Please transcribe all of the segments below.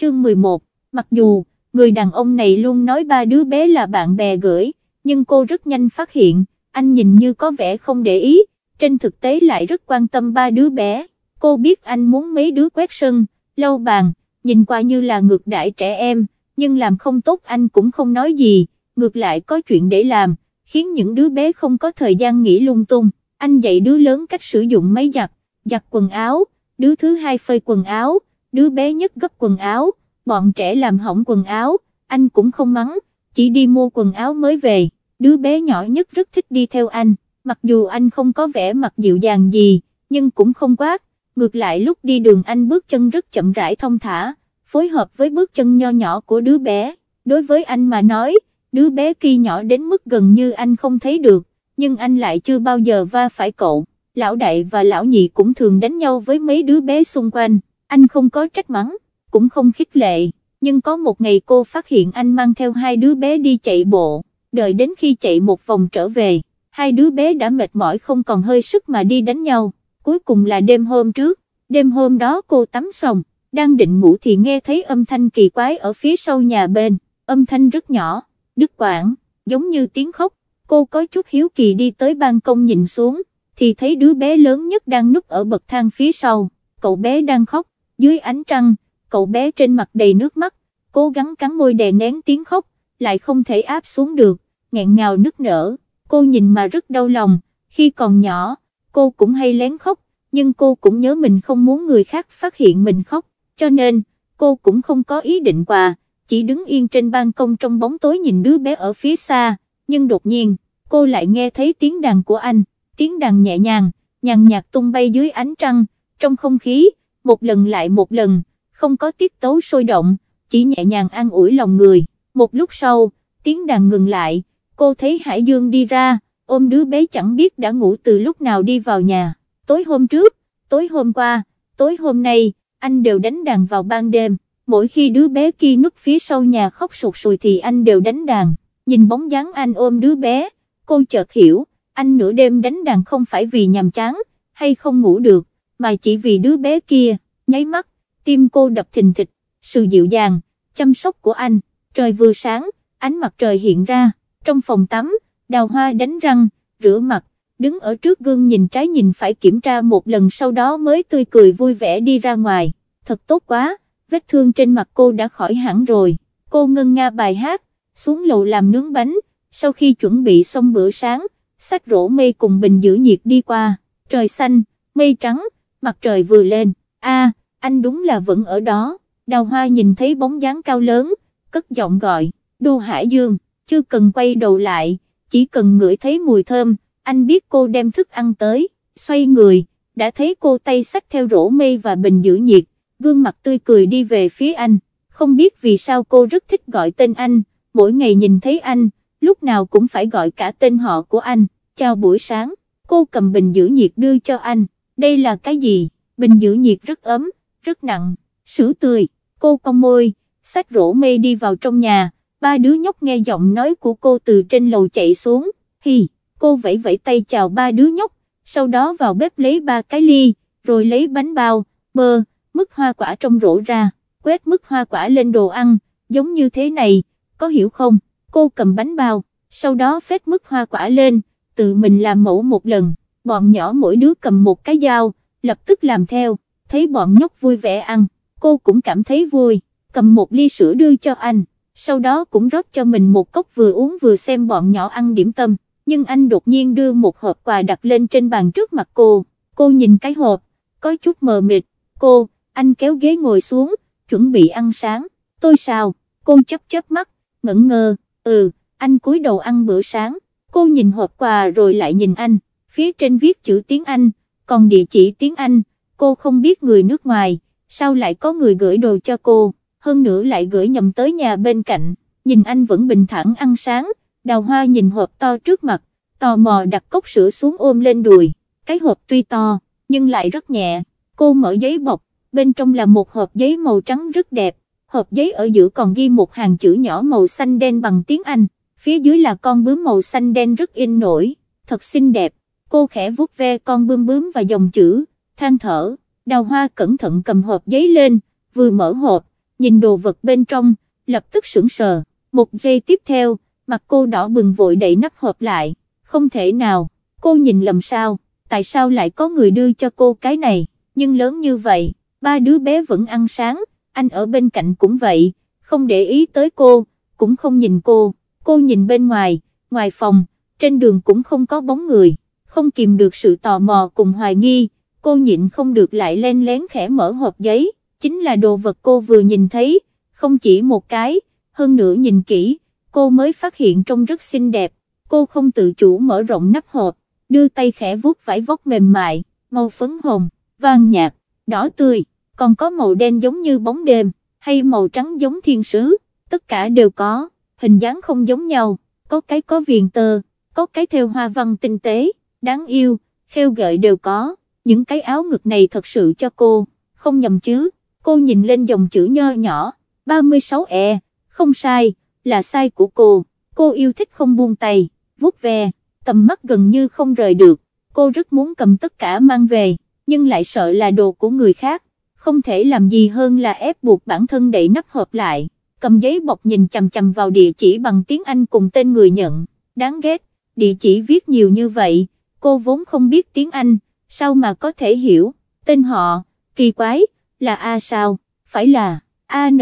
chương 11, mặc dù, người đàn ông này luôn nói ba đứa bé là bạn bè gửi, nhưng cô rất nhanh phát hiện, anh nhìn như có vẻ không để ý, trên thực tế lại rất quan tâm ba đứa bé, cô biết anh muốn mấy đứa quét sân, lau bàn, nhìn qua như là ngược đãi trẻ em, nhưng làm không tốt anh cũng không nói gì, ngược lại có chuyện để làm, khiến những đứa bé không có thời gian nghỉ lung tung, anh dạy đứa lớn cách sử dụng máy giặt, giặt quần áo, đứa thứ hai phơi quần áo, đứa bé nhất gấp quần áo, bọn trẻ làm hỏng quần áo, anh cũng không mắng, chỉ đi mua quần áo mới về, đứa bé nhỏ nhất rất thích đi theo anh, mặc dù anh không có vẻ mặt dịu dàng gì, nhưng cũng không quát, ngược lại lúc đi đường anh bước chân rất chậm rãi thông thả, phối hợp với bước chân nho nhỏ của đứa bé, đối với anh mà nói, đứa bé kia nhỏ đến mức gần như anh không thấy được, nhưng anh lại chưa bao giờ va phải cậu, lão đại và lão nhị cũng thường đánh nhau với mấy đứa bé xung quanh, anh không có trách mắng, cũng không khích lệ, nhưng có một ngày cô phát hiện anh mang theo hai đứa bé đi chạy bộ, đợi đến khi chạy một vòng trở về, hai đứa bé đã mệt mỏi không còn hơi sức mà đi đánh nhau, cuối cùng là đêm hôm trước, đêm hôm đó cô tắm xong, đang định ngủ thì nghe thấy âm thanh kỳ quái ở phía sau nhà bên, âm thanh rất nhỏ, đứt quãng, giống như tiếng khóc, cô có chút hiếu kỳ đi tới ban công nhìn xuống, thì thấy đứa bé lớn nhất đang núp ở bậc thang phía sau, cậu bé đang khóc, dưới ánh trăng, cậu bé trên mặt đầy nước mắt, cố gắng cắn môi đè nén tiếng khóc, lại không thể áp xuống được, nghẹn ngào nức nở, cô nhìn mà rất đau lòng, khi còn nhỏ, cô cũng hay lén khóc, nhưng cô cũng nhớ mình không muốn người khác phát hiện mình khóc, cho nên, cô cũng không có ý định quà, chỉ đứng yên trên ban công trong bóng tối nhìn đứa bé ở phía xa, nhưng đột nhiên, cô lại nghe thấy tiếng đàn của anh, tiếng đàn nhẹ nhàng, nhàn nhạt tung bay dưới ánh trăng, trong không khí, một lần lại một lần, không có tiết tấu sôi động, chỉ nhẹ nhàng an ủi lòng người, một lúc sau, tiếng đàn ngừng lại, cô thấy Hải Dương đi ra, ôm đứa bé chẳng biết đã ngủ từ lúc nào đi vào nhà, tối hôm trước, tối hôm qua, tối hôm nay, anh đều đánh đàn vào ban đêm, mỗi khi đứa bé kia núp phía sau nhà khóc sụt sùi thì anh đều đánh đàn, nhìn bóng dáng anh ôm đứa bé, cô chợt hiểu, anh nửa đêm đánh đàn không phải vì nhàm chán, hay không ngủ được, mà chỉ vì đứa bé kia, nháy mắt, tim cô đập thình thịch, sự dịu dàng, chăm sóc của anh, trời vừa sáng, ánh mặt trời hiện ra, trong phòng tắm, đào hoa đánh răng, rửa mặt, đứng ở trước gương nhìn trái nhìn phải kiểm tra một lần sau đó mới tươi cười vui vẻ đi ra ngoài, thật tốt quá, vết thương trên mặt cô đã khỏi hẳn rồi, cô ngân nga bài hát, xuống lầu làm nướng bánh, sau khi chuẩn bị xong bữa sáng, sách rổ mây cùng bình giữ nhiệt đi qua, trời xanh, mây trắng, mặt trời vừa lên, a anh đúng là vẫn ở đó, đào hoa nhìn thấy bóng dáng cao lớn, cất giọng gọi, đô hải dương, chưa cần quay đầu lại, chỉ cần ngửi thấy mùi thơm, anh biết cô đem thức ăn tới, xoay người, đã thấy cô tay sách theo rổ mây và bình giữ nhiệt, gương mặt tươi cười đi về phía anh, không biết vì sao cô rất thích gọi tên anh, mỗi ngày nhìn thấy anh, lúc nào cũng phải gọi cả tên họ của anh, chào buổi sáng, cô cầm bình giữ nhiệt đưa cho anh đây là cái gì, bình giữ nhiệt rất ấm, rất nặng, sữa tươi, cô cong môi, sách rổ mê đi vào trong nhà, ba đứa nhóc nghe giọng nói của cô từ trên lầu chạy xuống, hi, cô vẫy vẫy tay chào ba đứa nhóc, sau đó vào bếp lấy ba cái ly, rồi lấy bánh bao, bơ, mứt hoa quả trong rổ ra, quét mứt hoa quả lên đồ ăn, giống như thế này, có hiểu không, cô cầm bánh bao, sau đó phết mứt hoa quả lên, tự mình làm mẫu một lần bọn nhỏ mỗi đứa cầm một cái dao, lập tức làm theo, thấy bọn nhóc vui vẻ ăn, cô cũng cảm thấy vui, cầm một ly sữa đưa cho anh, sau đó cũng rót cho mình một cốc vừa uống vừa xem bọn nhỏ ăn điểm tâm, nhưng anh đột nhiên đưa một hộp quà đặt lên trên bàn trước mặt cô, cô nhìn cái hộp, có chút mờ mịt, cô, anh kéo ghế ngồi xuống, chuẩn bị ăn sáng, tôi sao, cô chấp chớp mắt, ngẩn ngơ, ừ, anh cúi đầu ăn bữa sáng, cô nhìn hộp quà rồi lại nhìn anh, phía trên viết chữ tiếng Anh, còn địa chỉ tiếng Anh, cô không biết người nước ngoài, sao lại có người gửi đồ cho cô, hơn nữa lại gửi nhầm tới nhà bên cạnh, nhìn anh vẫn bình thản ăn sáng, đào hoa nhìn hộp to trước mặt, tò mò đặt cốc sữa xuống ôm lên đùi, cái hộp tuy to, nhưng lại rất nhẹ, cô mở giấy bọc, bên trong là một hộp giấy màu trắng rất đẹp, hộp giấy ở giữa còn ghi một hàng chữ nhỏ màu xanh đen bằng tiếng Anh, phía dưới là con bướm màu xanh đen rất in nổi, thật xinh đẹp, cô khẽ vuốt ve con bươm bướm và dòng chữ, than thở, đào hoa cẩn thận cầm hộp giấy lên, vừa mở hộp, nhìn đồ vật bên trong, lập tức sững sờ, một giây tiếp theo, mặt cô đỏ bừng vội đẩy nắp hộp lại, không thể nào, cô nhìn lầm sao, tại sao lại có người đưa cho cô cái này, nhưng lớn như vậy, ba đứa bé vẫn ăn sáng, anh ở bên cạnh cũng vậy, không để ý tới cô, cũng không nhìn cô, cô nhìn bên ngoài, ngoài phòng, trên đường cũng không có bóng người không kìm được sự tò mò cùng hoài nghi, cô nhịn không được lại len lén khẽ mở hộp giấy, chính là đồ vật cô vừa nhìn thấy, không chỉ một cái, hơn nữa nhìn kỹ, cô mới phát hiện trông rất xinh đẹp, cô không tự chủ mở rộng nắp hộp, đưa tay khẽ vuốt vải vóc mềm mại, màu phấn hồng, vàng nhạt, đỏ tươi, còn có màu đen giống như bóng đêm, hay màu trắng giống thiên sứ, tất cả đều có, hình dáng không giống nhau, có cái có viền tơ, có cái theo hoa văn tinh tế đáng yêu, khêu gợi đều có, những cái áo ngực này thật sự cho cô, không nhầm chứ, cô nhìn lên dòng chữ nho nhỏ, 36E, không sai, là sai của cô, cô yêu thích không buông tay, vuốt ve, tầm mắt gần như không rời được, cô rất muốn cầm tất cả mang về, nhưng lại sợ là đồ của người khác, không thể làm gì hơn là ép buộc bản thân đẩy nắp hộp lại, cầm giấy bọc nhìn chằm chằm vào địa chỉ bằng tiếng Anh cùng tên người nhận, đáng ghét, địa chỉ viết nhiều như vậy cô vốn không biết tiếng Anh, sao mà có thể hiểu, tên họ, kỳ quái, là A sao, phải là, A-N,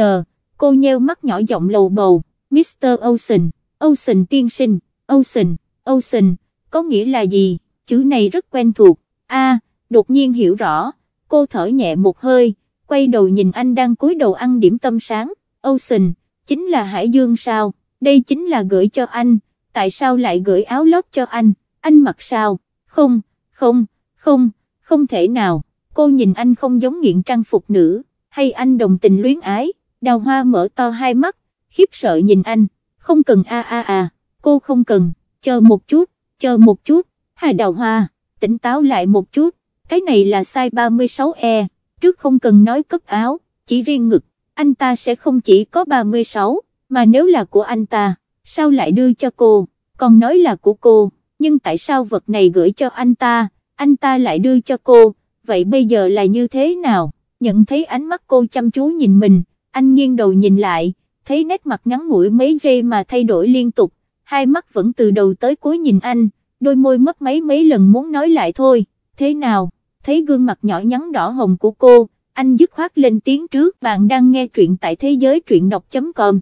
cô nheo mắt nhỏ giọng lầu bầu, Mr. Ocean, Ocean tiên sinh, Ocean, Ocean, có nghĩa là gì, chữ này rất quen thuộc, A, đột nhiên hiểu rõ, cô thở nhẹ một hơi, quay đầu nhìn anh đang cúi đầu ăn điểm tâm sáng, Ocean, chính là Hải Dương sao, đây chính là gửi cho anh, tại sao lại gửi áo lót cho anh, anh mặc sao, không, không, không, không thể nào, cô nhìn anh không giống nghiện trang phục nữ, hay anh đồng tình luyến ái, đào hoa mở to hai mắt, khiếp sợ nhìn anh, không cần a a a, cô không cần, chờ một chút, chờ một chút, hà đào hoa, tỉnh táo lại một chút, cái này là size 36E, trước không cần nói cấp áo, chỉ riêng ngực, anh ta sẽ không chỉ có 36, mà nếu là của anh ta, sao lại đưa cho cô, còn nói là của cô, nhưng tại sao vật này gửi cho anh ta, anh ta lại đưa cho cô, vậy bây giờ là như thế nào, nhận thấy ánh mắt cô chăm chú nhìn mình, anh nghiêng đầu nhìn lại, thấy nét mặt ngắn ngủi mấy giây mà thay đổi liên tục, hai mắt vẫn từ đầu tới cuối nhìn anh, đôi môi mất mấy mấy lần muốn nói lại thôi, thế nào, thấy gương mặt nhỏ nhắn đỏ hồng của cô, anh dứt khoát lên tiếng trước. Bạn đang nghe truyện tại thế giới truyện đọc.com.